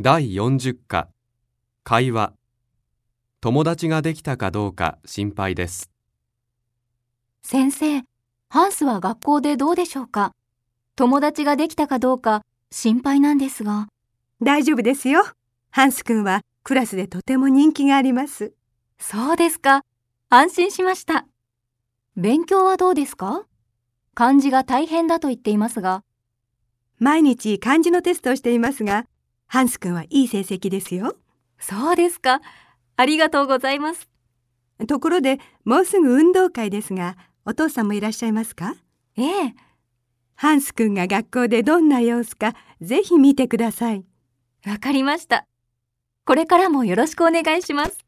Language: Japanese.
第40課会話友達ができたかどうか心配です先生、ハンスは学校でどうでしょうか？友達ができたかどうか心配なんですが。大丈夫ですよ。ハンス君はクラスでとても人気があります。そうですか。安心しました。勉強はどうですか？漢字が大変だと言っていますが。毎日漢字のテストをしていますが、ハンス君はいい成績ですよ。そうですか。ありがとうございます。ところで、もうすぐ運動会ですが、お父さんもいらっしゃいますか？ええ。ハンス君が学校でどんな様子か、ぜひ見てください。わかりました。これからもよろしくお願いします。